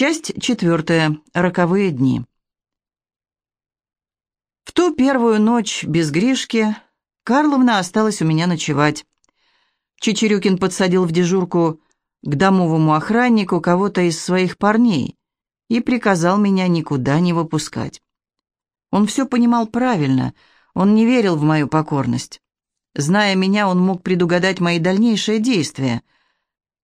Часть четвертая. Роковые дни. В ту первую ночь без Гришки Карловна осталась у меня ночевать. Чечерюкин подсадил в дежурку к домовому охраннику кого-то из своих парней и приказал меня никуда не выпускать. Он все понимал правильно, он не верил в мою покорность. Зная меня, он мог предугадать мои дальнейшие действия —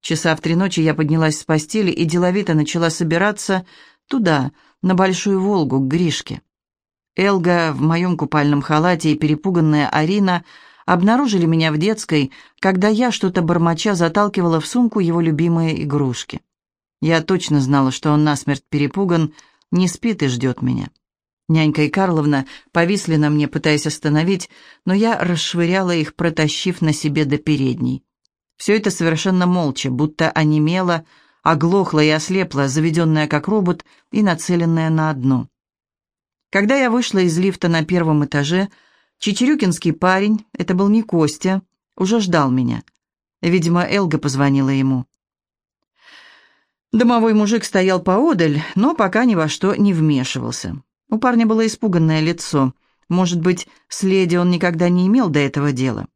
Часа в три ночи я поднялась с постели и деловито начала собираться туда, на Большую Волгу, к Гришке. Элга в моем купальном халате и перепуганная Арина обнаружили меня в детской, когда я что-то бормоча заталкивала в сумку его любимые игрушки. Я точно знала, что он насмерть перепуган, не спит и ждет меня. Нянька и Карловна повисли на мне, пытаясь остановить, но я расшвыряла их, протащив на себе до передней. Все это совершенно молча, будто онемело, оглохло и ослепло, заведенная как робот и нацеленная на одно. Когда я вышла из лифта на первом этаже, чечерюкинский парень, это был не Костя, уже ждал меня. Видимо, Элга позвонила ему. Домовой мужик стоял поодаль, но пока ни во что не вмешивался. У парня было испуганное лицо. Может быть, с леди он никогда не имел до этого дела.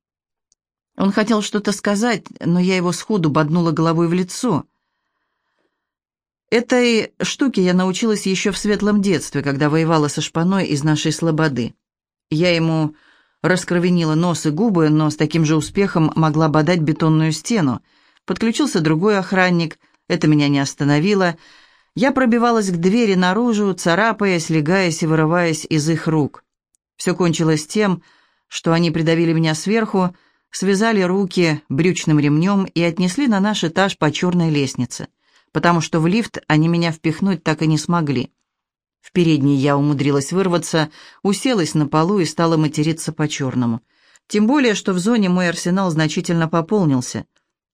Он хотел что-то сказать, но я его сходу боднула головой в лицо. Этой штуке я научилась еще в светлом детстве, когда воевала со шпаной из нашей слободы. Я ему раскровенила нос и губы, но с таким же успехом могла бодать бетонную стену. Подключился другой охранник, это меня не остановило. Я пробивалась к двери наружу, царапаясь, легаясь и вырываясь из их рук. Все кончилось тем, что они придавили меня сверху, связали руки брючным ремнем и отнесли на наш этаж по черной лестнице, потому что в лифт они меня впихнуть так и не смогли. В передней я умудрилась вырваться, уселась на полу и стала материться по-черному. Тем более, что в зоне мой арсенал значительно пополнился.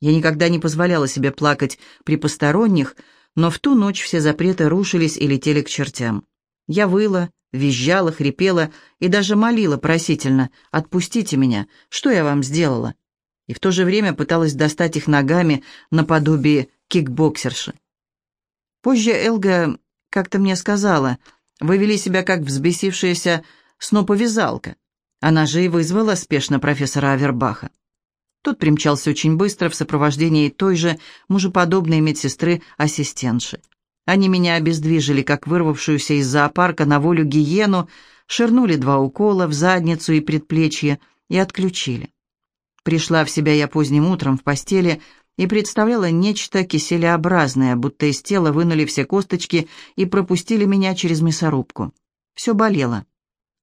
Я никогда не позволяла себе плакать при посторонних, но в ту ночь все запреты рушились и летели к чертям. Я выла, визжала, хрипела и даже молила просительно «Отпустите меня! Что я вам сделала?» И в то же время пыталась достать их ногами наподобие кикбоксерши. Позже Элга как-то мне сказала, «Вы вели себя как взбесившаяся сноповязалка». Она же и вызвала спешно профессора Авербаха. Тот примчался очень быстро в сопровождении той же мужеподобной медсестры-ассистентши. Они меня обездвижили, как вырвавшуюся из зоопарка на волю гиену, ширнули два укола в задницу и предплечье и отключили. Пришла в себя я поздним утром в постели и представляла нечто киселеобразное, будто из тела вынули все косточки и пропустили меня через мясорубку. Все болело.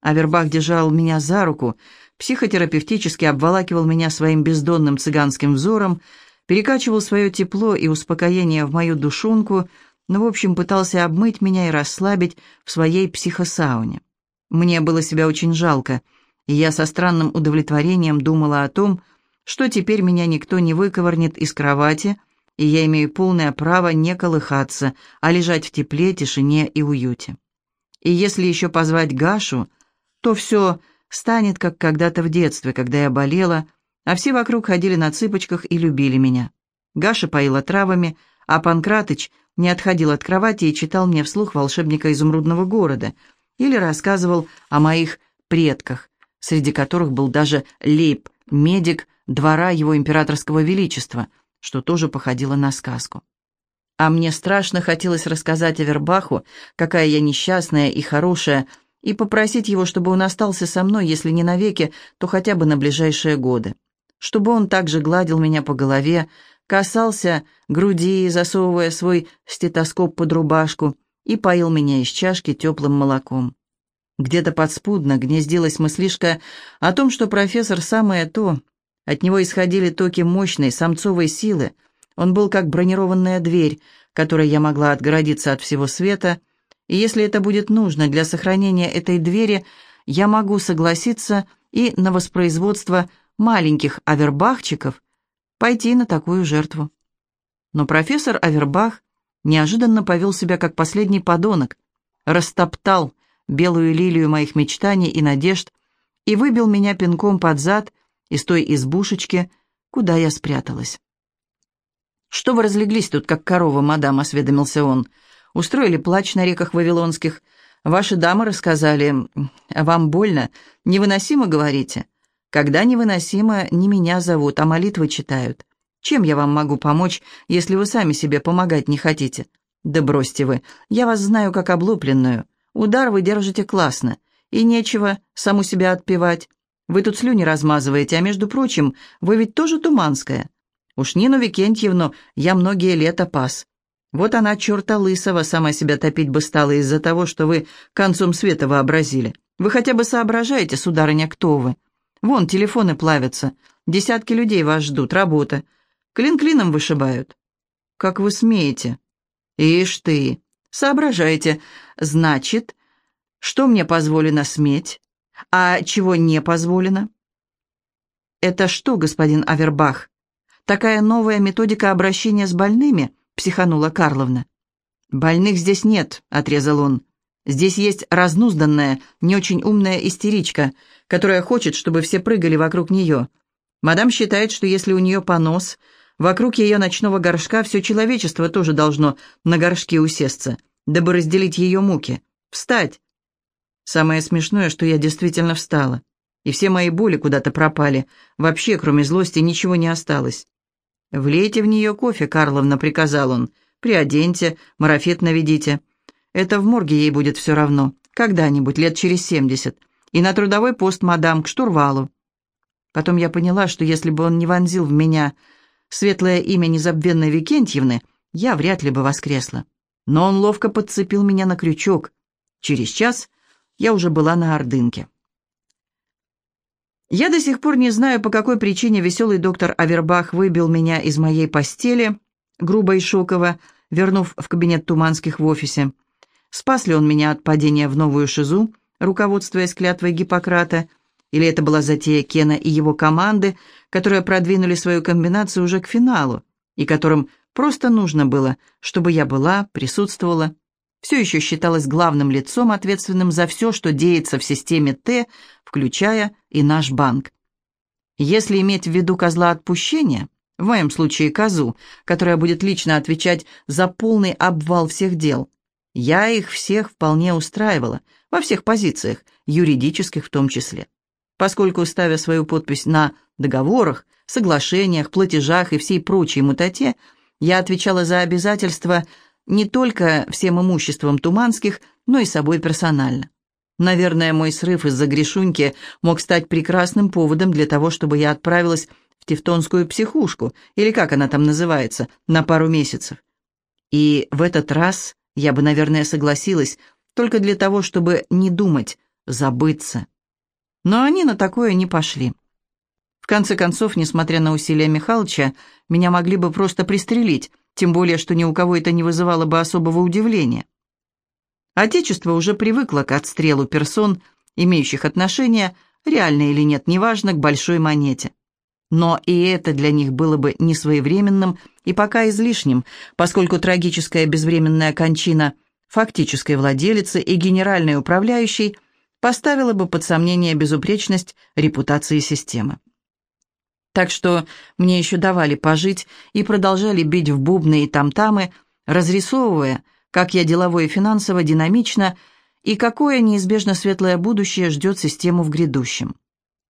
Авербах держал меня за руку, психотерапевтически обволакивал меня своим бездонным цыганским взором, перекачивал свое тепло и успокоение в мою душонку — но, в общем, пытался обмыть меня и расслабить в своей психосауне. Мне было себя очень жалко, и я со странным удовлетворением думала о том, что теперь меня никто не выковырнет из кровати, и я имею полное право не колыхаться, а лежать в тепле, тишине и уюте. И если еще позвать Гашу, то все станет, как когда-то в детстве, когда я болела, а все вокруг ходили на цыпочках и любили меня. Гаша поила травами, а Панкратыч не отходил от кровати и читал мне вслух волшебника изумрудного города или рассказывал о моих предках, среди которых был даже лейб, медик двора его императорского величества, что тоже походило на сказку. А мне страшно хотелось рассказать о Вербаху, какая я несчастная и хорошая, и попросить его, чтобы он остался со мной, если не навеки, то хотя бы на ближайшие годы. Чтобы он также гладил меня по голове, касался груди, засовывая свой стетоскоп под рубашку, и поил меня из чашки теплым молоком. Где-то подспудно гнездилась мыслишка о том, что профессор самое то. От него исходили токи мощной самцовой силы. Он был как бронированная дверь, которой я могла отгородиться от всего света, и если это будет нужно для сохранения этой двери, я могу согласиться и на воспроизводство маленьких авербахчиков, пойти на такую жертву. Но профессор Авербах неожиданно повел себя как последний подонок, растоптал белую лилию моих мечтаний и надежд и выбил меня пинком под зад из той избушечки, куда я спряталась. «Что вы разлеглись тут, как корова, мадам?» — осведомился он. устроили плач на реках Вавилонских. Ваши дамы рассказали, вам больно, невыносимо, говорите? Когда невыносимо, не меня зовут, а молитвы читают. Чем я вам могу помочь, если вы сами себе помогать не хотите? Да бросьте вы, я вас знаю как облупленную. Удар вы держите классно, и нечего саму себя отпевать. Вы тут слюни размазываете, а между прочим, вы ведь тоже Туманская. Уж Нину Викентьевну я многие лета пас. Вот она, черта лысого, сама себя топить бы стала из-за того, что вы концом света вообразили. Вы хотя бы соображаете, сударыня, кто вы? Вон, телефоны плавятся. Десятки людей вас ждут, работа. Клин клином вышибают. Как вы смеете? Ишь ты, соображайте. Значит, что мне позволено сметь, а чего не позволено? Это что, господин Авербах? Такая новая методика обращения с больными, психанула Карловна. Больных здесь нет, отрезал он. Здесь есть разнузданная, не очень умная истеричка, которая хочет, чтобы все прыгали вокруг нее. Мадам считает, что если у нее понос, вокруг ее ночного горшка все человечество тоже должно на горшке усесться, дабы разделить ее муки. Встать! Самое смешное, что я действительно встала. И все мои боли куда-то пропали. Вообще, кроме злости, ничего не осталось. «Влейте в нее кофе, Карловна», — приказал он. «Приоденьте, марафет наведите. Это в морге ей будет все равно. Когда-нибудь, лет через семьдесят. И на трудовой пост, мадам, к штурвалу». Потом я поняла, что если бы он не вонзил в меня светлое имя незабвенной Викентьевны, я вряд ли бы воскресла. Но он ловко подцепил меня на крючок. Через час я уже была на Ордынке. Я до сих пор не знаю, по какой причине веселый доктор Авербах выбил меня из моей постели, грубо и шоково, вернув в кабинет Туманских в офисе. Спас ли он меня от падения в новую шизу, руководствуясь клятвой Гиппократа, или это была затея Кена и его команды, которые продвинули свою комбинацию уже к финалу, и которым просто нужно было, чтобы я была, присутствовала, все еще считалась главным лицом, ответственным за все, что деется в системе Т, включая и наш банк. Если иметь в виду козла отпущения, в моем случае козу, которая будет лично отвечать за полный обвал всех дел, я их всех вполне устраивала, во всех позициях, юридических в том числе. Поскольку, ставя свою подпись на договорах, соглашениях, платежах и всей прочей мутате, я отвечала за обязательства не только всем имуществом Туманских, но и собой персонально. Наверное, мой срыв из-за грешуньки мог стать прекрасным поводом для того, чтобы я отправилась в Тевтонскую психушку, или как она там называется, на пару месяцев. И в этот раз я бы, наверное, согласилась только для того, чтобы не думать, забыться. Но они на такое не пошли. В конце концов, несмотря на усилия Михалыча, меня могли бы просто пристрелить, тем более, что ни у кого это не вызывало бы особого удивления. Отечество уже привыкло к отстрелу персон, имеющих отношение, реально или нет, неважно, к большой монете. Но и это для них было бы несвоевременным и пока излишним, поскольку трагическая безвременная кончина фактической владелицы и генеральной управляющей поставила бы под сомнение безупречность репутации системы. Так что мне еще давали пожить и продолжали бить в бубны и там-тамы, разрисовывая, как я делово и финансово динамично и какое неизбежно светлое будущее ждет систему в грядущем.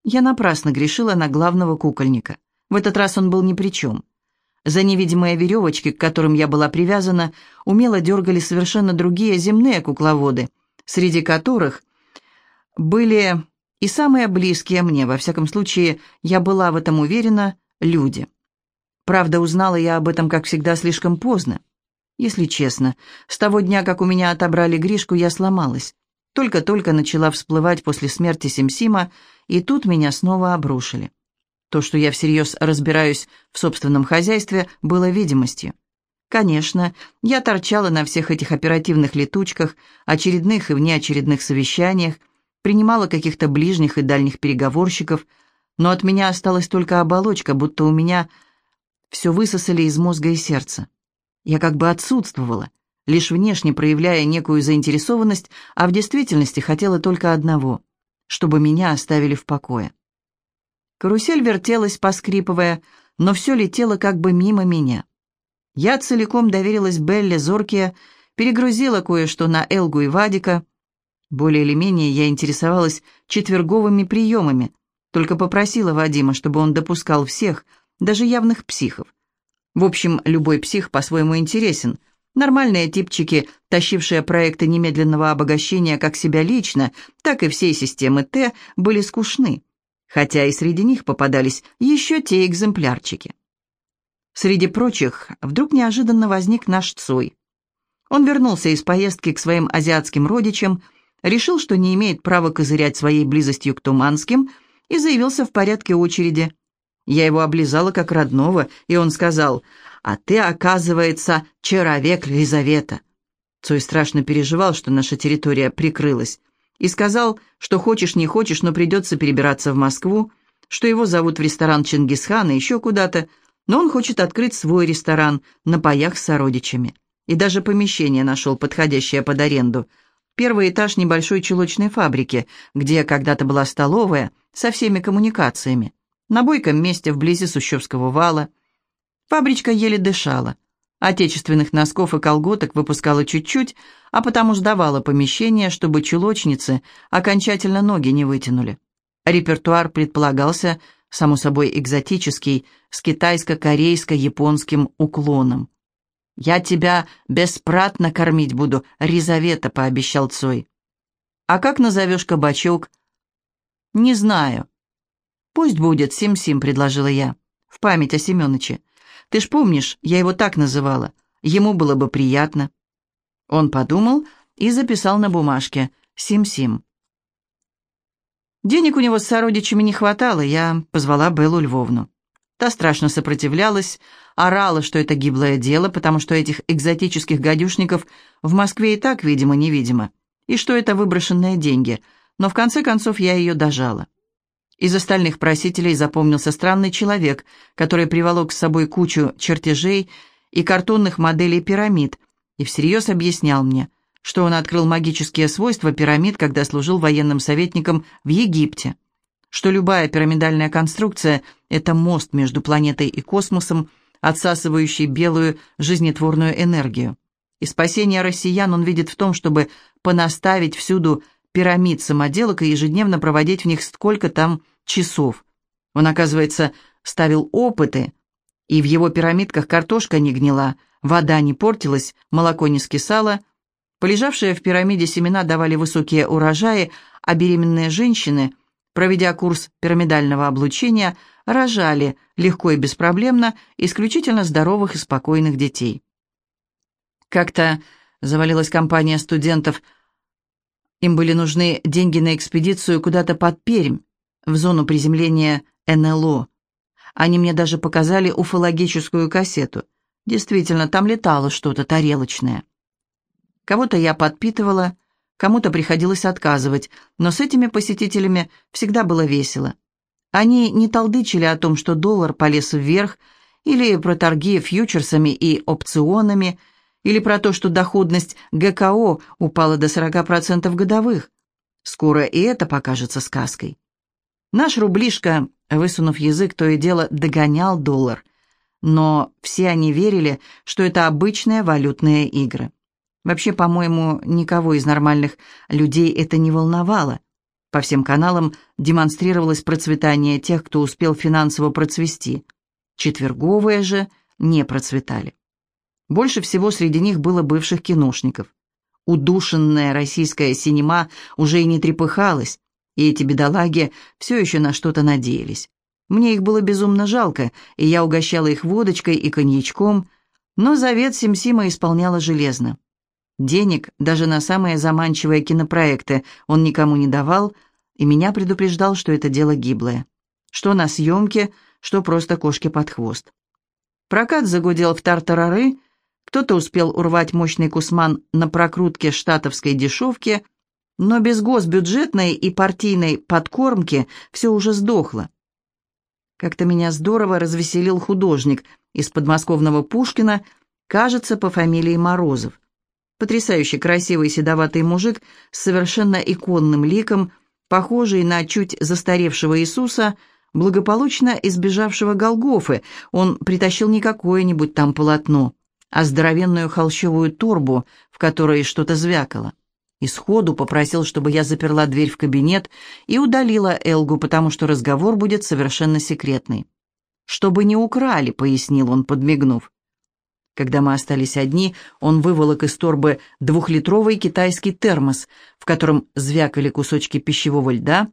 Я напрасно грешила на главного кукольника. В этот раз он был ни при чем. За невидимые веревочки, к которым я была привязана, умело дергали совершенно другие земные кукловоды, среди которых были и самые близкие мне, во всяком случае, я была в этом уверена, люди. Правда, узнала я об этом, как всегда, слишком поздно. Если честно, с того дня, как у меня отобрали Гришку, я сломалась. Только-только начала всплывать после смерти Симсима, и тут меня снова обрушили. То, что я всерьез разбираюсь в собственном хозяйстве, было видимостью. Конечно, я торчала на всех этих оперативных летучках, очередных и внеочередных совещаниях, принимала каких-то ближних и дальних переговорщиков, но от меня осталась только оболочка, будто у меня все высосали из мозга и сердца. Я как бы отсутствовала, лишь внешне проявляя некую заинтересованность, а в действительности хотела только одного — чтобы меня оставили в покое. Карусель вертелась, поскрипывая, но все летело как бы мимо меня. Я целиком доверилась Белле Зорке, перегрузила кое-что на Элгу и Вадика. Более или менее я интересовалась четверговыми приемами, только попросила Вадима, чтобы он допускал всех, даже явных психов. В общем, любой псих по-своему интересен. Нормальные типчики, тащившие проекты немедленного обогащения как себя лично, так и всей системы Т, были скучны, хотя и среди них попадались еще те экземплярчики. Среди прочих вдруг неожиданно возник наш Цой. Он вернулся из поездки к своим азиатским родичам, решил, что не имеет права козырять своей близостью к Туманским, и заявился в порядке очереди. Я его облизала как родного, и он сказал, «А ты, оказывается, человек Лизавета». Цой страшно переживал, что наша территория прикрылась, и сказал, что хочешь не хочешь, но придется перебираться в Москву, что его зовут в ресторан Чингисхана, еще куда-то, но он хочет открыть свой ресторан на паях с сородичами и даже помещение нашел подходящее под аренду. Первый этаж небольшой чулочной фабрики, где когда-то была столовая со всеми коммуникациями. На бойком месте вблизи Сущевского вала. Фабричка еле дышала. Отечественных носков и колготок выпускала чуть-чуть, а потому сдавала помещение, чтобы чулочницы окончательно ноги не вытянули. Репертуар предполагался, само собой экзотический, с китайско-корейско-японским уклоном. «Я тебя беспратно кормить буду, Ризавета», — пообещал Цой. «А как назовешь кабачок?» «Не знаю». «Пусть будет Сим-Сим», — предложила я, в память о Семёныче. «Ты ж помнишь, я его так называла. Ему было бы приятно». Он подумал и записал на бумажке «Сим-Сим». Денег у него с сородичами не хватало, я позвала Беллу Львовну. Та страшно сопротивлялась, орала, что это гиблое дело, потому что этих экзотических гадюшников в Москве и так, видимо-невидимо, и что это выброшенные деньги, но в конце концов я ее дожала. Из остальных просителей запомнился странный человек, который приволок с собой кучу чертежей и картонных моделей пирамид и всерьез объяснял мне, что он открыл магические свойства пирамид, когда служил военным советником в Египте что любая пирамидальная конструкция – это мост между планетой и космосом, отсасывающий белую жизнетворную энергию. И спасение россиян он видит в том, чтобы понаставить всюду пирамид самоделок и ежедневно проводить в них сколько там часов. Он, оказывается, ставил опыты, и в его пирамидках картошка не гнила, вода не портилась, молоко не скисало, полежавшие в пирамиде семена давали высокие урожаи, а беременные женщины – проведя курс пирамидального облучения, рожали легко и беспроблемно исключительно здоровых и спокойных детей. Как-то завалилась компания студентов. Им были нужны деньги на экспедицию куда-то под Пермь, в зону приземления НЛО. Они мне даже показали уфологическую кассету. Действительно, там летало что-то тарелочное. Кого-то я подпитывала, Кому-то приходилось отказывать, но с этими посетителями всегда было весело. Они не толдычили о том, что доллар полез вверх, или про торги фьючерсами и опционами, или про то, что доходность ГКО упала до 40% годовых. Скоро и это покажется сказкой. Наш рублишка, высунув язык, то и дело догонял доллар. Но все они верили, что это обычные валютные игры. Вообще, по-моему, никого из нормальных людей это не волновало. По всем каналам демонстрировалось процветание тех, кто успел финансово процвести. Четверговые же не процветали. Больше всего среди них было бывших киношников. Удушенная российская синема уже и не трепыхалась, и эти бедолаги все еще на что-то надеялись. Мне их было безумно жалко, и я угощала их водочкой и коньячком, но завет Симсима исполняла железно. Денег даже на самые заманчивые кинопроекты он никому не давал, и меня предупреждал, что это дело гиблое. Что на съемке, что просто кошки под хвост. Прокат загудел в тартарары, кто-то успел урвать мощный кусман на прокрутке штатовской дешевки, но без госбюджетной и партийной подкормки все уже сдохло. Как-то меня здорово развеселил художник из подмосковного Пушкина, кажется, по фамилии Морозов. Потрясающе красивый седоватый мужик с совершенно иконным ликом, похожий на чуть застаревшего Иисуса, благополучно избежавшего Голгофы. Он притащил не какое-нибудь там полотно, а здоровенную холщовую торбу, в которой что-то звякало. И сходу попросил, чтобы я заперла дверь в кабинет и удалила Элгу, потому что разговор будет совершенно секретный. «Чтобы не украли», — пояснил он, подмигнув. Когда мы остались одни, он выволок из торбы двухлитровый китайский термос, в котором звякали кусочки пищевого льда,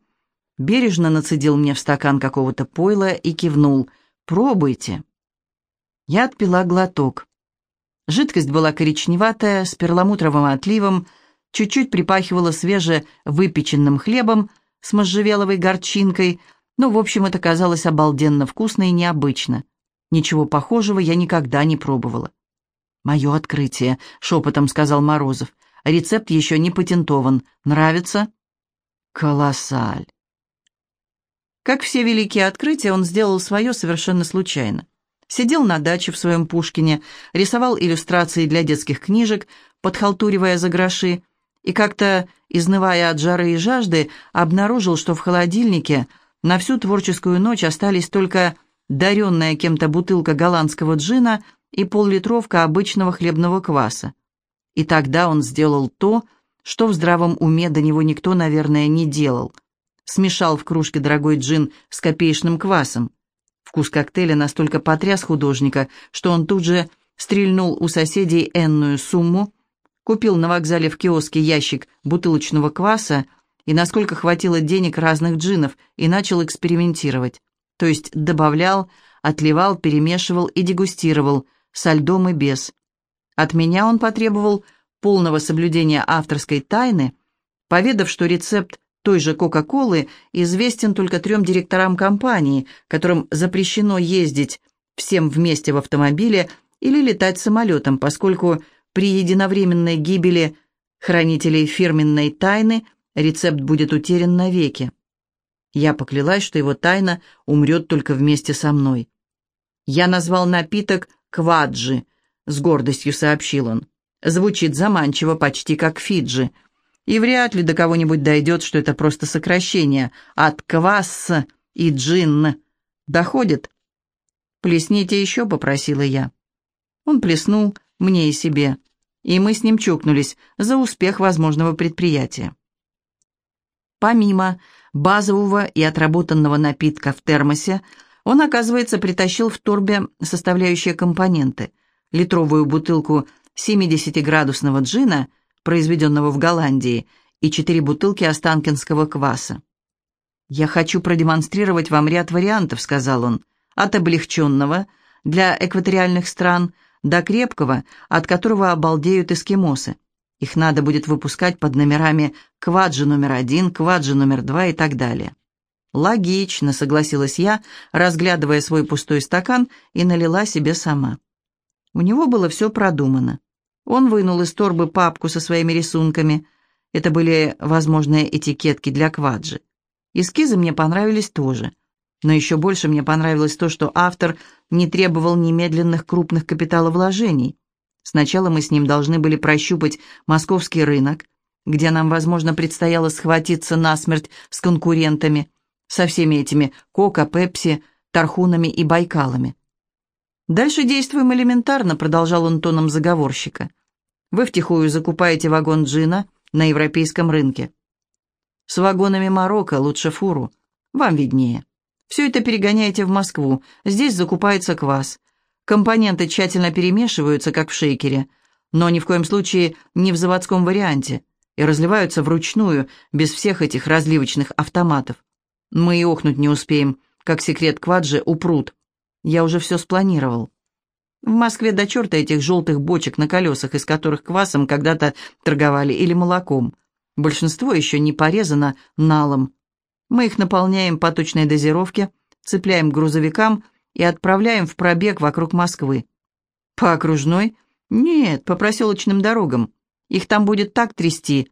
бережно нацедил мне в стакан какого-то пойла и кивнул. «Пробуйте». Я отпила глоток. Жидкость была коричневатая, с перламутровым отливом, чуть-чуть припахивала свеже выпеченным хлебом с можжевеловой горчинкой, но, в общем, это казалось обалденно вкусно и необычно. Ничего похожего я никогда не пробовала. «Мое открытие», — шепотом сказал Морозов. «Рецепт еще не патентован. Нравится?» «Колоссаль!» Как все великие открытия, он сделал свое совершенно случайно. Сидел на даче в своем Пушкине, рисовал иллюстрации для детских книжек, подхалтуривая за гроши, и как-то, изнывая от жары и жажды, обнаружил, что в холодильнике на всю творческую ночь остались только даренная кем-то бутылка голландского джина и поллитровка обычного хлебного кваса. И тогда он сделал то, что в здравом уме до него никто, наверное, не делал. Смешал в кружке дорогой джин с копеечным квасом. Вкус коктейля настолько потряс художника, что он тут же стрельнул у соседей энную сумму, купил на вокзале в киоске ящик бутылочного кваса и, насколько хватило денег разных джинов, и начал экспериментировать то есть добавлял, отливал, перемешивал и дегустировал, со льдом и без. От меня он потребовал полного соблюдения авторской тайны, поведав, что рецепт той же Кока-Колы известен только трем директорам компании, которым запрещено ездить всем вместе в автомобиле или летать самолетом, поскольку при единовременной гибели хранителей фирменной тайны рецепт будет утерян навеки. Я поклялась, что его тайна умрет только вместе со мной. Я назвал напиток «Кваджи», — с гордостью сообщил он. Звучит заманчиво, почти как Фиджи. И вряд ли до кого-нибудь дойдет, что это просто сокращение от «квасс» и «джин». Доходит? «Плесните еще», — попросила я. Он плеснул мне и себе, и мы с ним чокнулись за успех возможного предприятия. Помимо базового и отработанного напитка в термосе, он, оказывается, притащил в торбе составляющие компоненты. Литровую бутылку 70-градусного джина, произведенного в Голландии, и четыре бутылки останкинского кваса. «Я хочу продемонстрировать вам ряд вариантов», — сказал он, «от облегченного для экваториальных стран до крепкого, от которого обалдеют эскимосы. Их надо будет выпускать под номерами «Кваджи номер один», «Кваджи номер два» и так далее. «Логично», — согласилась я, разглядывая свой пустой стакан, и налила себе сама. У него было все продумано. Он вынул из торбы папку со своими рисунками. Это были возможные этикетки для кваджи. Эскизы мне понравились тоже. Но еще больше мне понравилось то, что автор не требовал немедленных крупных капиталовложений. Сначала мы с ним должны были прощупать московский рынок, где нам, возможно, предстояло схватиться насмерть с конкурентами, со всеми этими Кока, Пепси, Тархунами и Байкалами. «Дальше действуем элементарно», — продолжал он тоном заговорщика. «Вы втихую закупаете вагон джина на европейском рынке. С вагонами Марокко лучше фуру. Вам виднее. Все это перегоняете в Москву. Здесь закупается квас. Компоненты тщательно перемешиваются, как в шейкере, но ни в коем случае не в заводском варианте, и разливаются вручную, без всех этих разливочных автоматов. Мы и охнуть не успеем, как секрет кваджи упрут. Я уже все спланировал. В Москве до черта этих желтых бочек на колесах, из которых квасом когда-то торговали, или молоком. Большинство еще не порезано налом. Мы их наполняем по точной дозировке, цепляем к грузовикам – и отправляем в пробег вокруг Москвы. По окружной? Нет, по проселочным дорогам. Их там будет так трясти,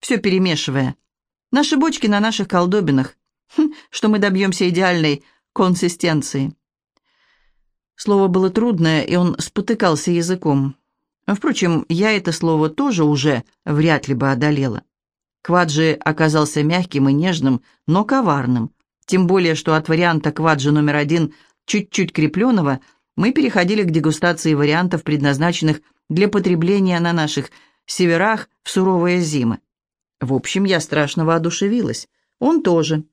все перемешивая. Наши бочки на наших колдобинах, хм, что мы добьемся идеальной консистенции. Слово было трудное, и он спотыкался языком. Впрочем, я это слово тоже уже вряд ли бы одолела. Кваджи оказался мягким и нежным, но коварным, тем более, что от варианта кваджи номер один чуть-чуть крепленного, мы переходили к дегустации вариантов, предназначенных для потребления на наших северах в суровые зимы. В общем, я страшно воодушевилась. Он тоже.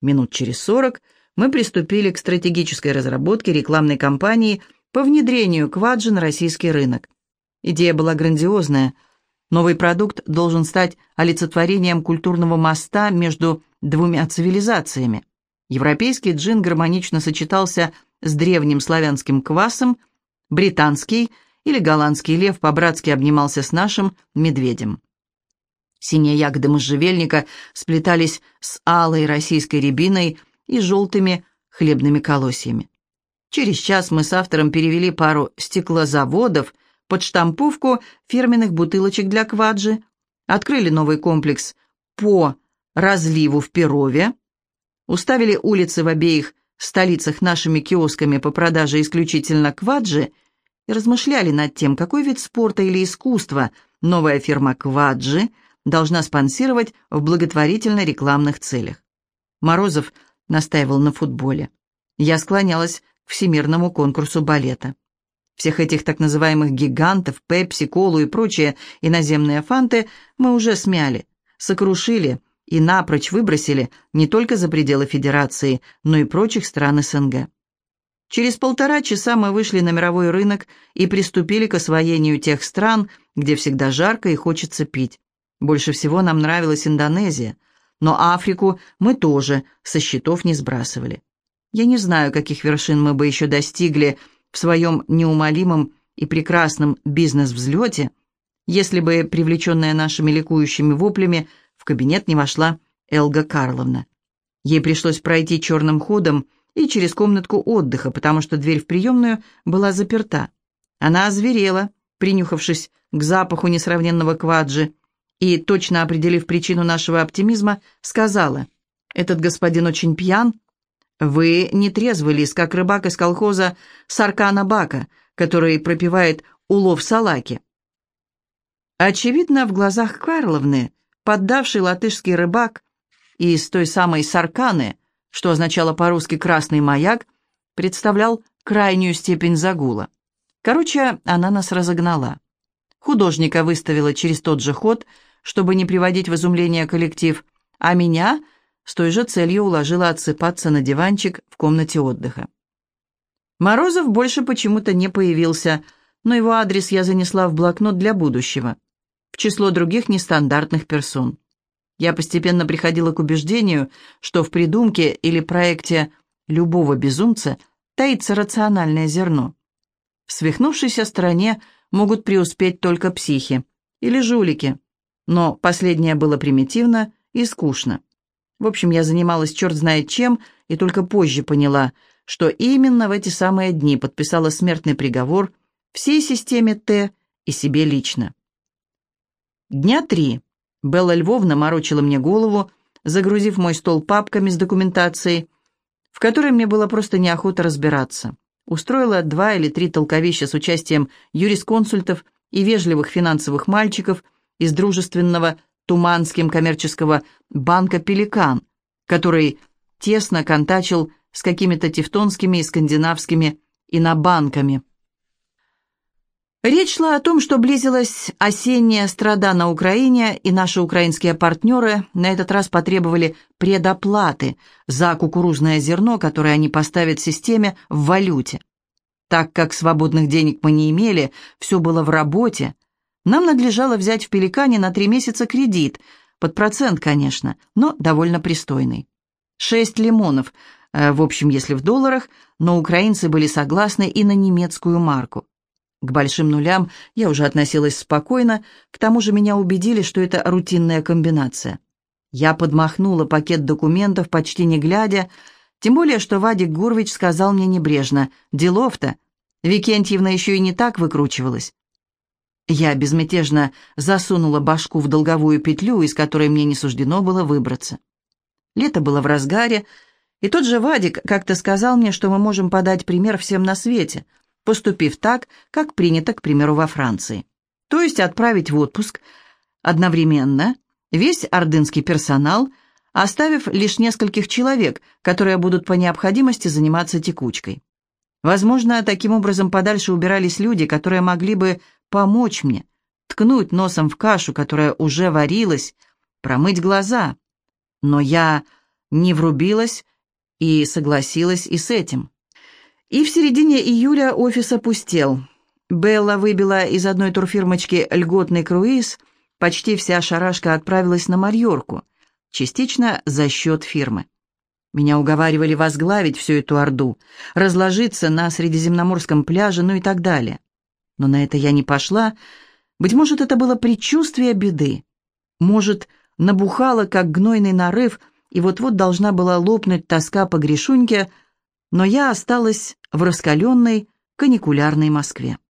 Минут через сорок мы приступили к стратегической разработке рекламной кампании по внедрению кваджи на российский рынок. Идея была грандиозная. Новый продукт должен стать олицетворением культурного моста между двумя цивилизациями. Европейский джин гармонично сочетался с древним славянским квасом, британский или голландский лев по-братски обнимался с нашим медведем. Синие ягоды можжевельника сплетались с алой российской рябиной и желтыми хлебными колосьями. Через час мы с автором перевели пару стеклозаводов под штамповку фирменных бутылочек для кваджи, открыли новый комплекс по разливу в Перове, уставили улицы в обеих столицах нашими киосками по продаже исключительно кваджи и размышляли над тем, какой вид спорта или искусства новая фирма «Кваджи» должна спонсировать в благотворительно-рекламных целях. Морозов настаивал на футболе. Я склонялась к всемирному конкурсу балета. Всех этих так называемых гигантов, пепси, колу и прочие иноземные фанты мы уже смяли, сокрушили и напрочь выбросили не только за пределы Федерации, но и прочих стран СНГ. Через полтора часа мы вышли на мировой рынок и приступили к освоению тех стран, где всегда жарко и хочется пить. Больше всего нам нравилась Индонезия, но Африку мы тоже со счетов не сбрасывали. Я не знаю, каких вершин мы бы еще достигли в своем неумолимом и прекрасном бизнес-взлете, если бы, привлеченная нашими ликующими воплями, в кабинет не вошла Элга Карловна. Ей пришлось пройти черным ходом и через комнатку отдыха, потому что дверь в приемную была заперта. Она озверела, принюхавшись к запаху несравненного кваджи, и, точно определив причину нашего оптимизма, сказала, «Этот господин очень пьян. Вы не трезвый лис, как рыбак из колхоза Саркана Бака, который пропивает улов салаки». Очевидно, в глазах Карловны, поддавший латышский рыбак из той самой Сарканы, что означало по-русски «красный маяк», представлял крайнюю степень загула. Короче, она нас разогнала. Художника выставила через тот же ход – чтобы не приводить в изумление коллектив, а меня с той же целью уложила отсыпаться на диванчик в комнате отдыха. Морозов больше почему-то не появился, но его адрес я занесла в блокнот для будущего, в число других нестандартных персон. Я постепенно приходила к убеждению, что в придумке или проекте любого безумца таится рациональное зерно. В свихнувшейся стороне могут преуспеть только психи или жулики, но последнее было примитивно и скучно. В общем, я занималась черт знает чем, и только позже поняла, что именно в эти самые дни подписала смертный приговор всей системе Т и себе лично. Дня три Белла Львовна морочила мне голову, загрузив мой стол папками с документацией, в которой мне было просто неохота разбираться. Устроила два или три толковища с участием юрисконсультов и вежливых финансовых мальчиков – из дружественного Туманским коммерческого банка «Пеликан», который тесно контачил с какими-то тевтонскими и скандинавскими инобанками. Речь шла о том, что близилась осенняя страда на Украине, и наши украинские партнеры на этот раз потребовали предоплаты за кукурузное зерно, которое они поставят системе в валюте. Так как свободных денег мы не имели, все было в работе, нам надлежало взять в Пеликане на три месяца кредит, под процент, конечно, но довольно пристойный. Шесть лимонов, э, в общем, если в долларах, но украинцы были согласны и на немецкую марку. К большим нулям я уже относилась спокойно, к тому же меня убедили, что это рутинная комбинация. Я подмахнула пакет документов, почти не глядя, тем более, что Вадик Гурвич сказал мне небрежно, «Делов-то, Викентьевна еще и не так выкручивалась». Я безмятежно засунула башку в долговую петлю, из которой мне не суждено было выбраться. Лето было в разгаре, и тот же Вадик как-то сказал мне, что мы можем подать пример всем на свете, поступив так, как принято, к примеру, во Франции. То есть отправить в отпуск одновременно весь ордынский персонал, оставив лишь нескольких человек, которые будут по необходимости заниматься текучкой. Возможно, таким образом подальше убирались люди, которые могли бы помочь мне, ткнуть носом в кашу, которая уже варилась, промыть глаза. Но я не врубилась и согласилась и с этим. И в середине июля офис опустел. Белла выбила из одной турфирмочки льготный круиз, почти вся шарашка отправилась на Мальорку, частично за счет фирмы. Меня уговаривали возглавить всю эту орду, разложиться на Средиземноморском пляже, ну и так далее. Но на это я не пошла. Быть может, это было предчувствие беды. Может, набухала, как гнойный нарыв, и вот-вот должна была лопнуть тоска по грешуньке, но я осталась в раскаленной каникулярной Москве.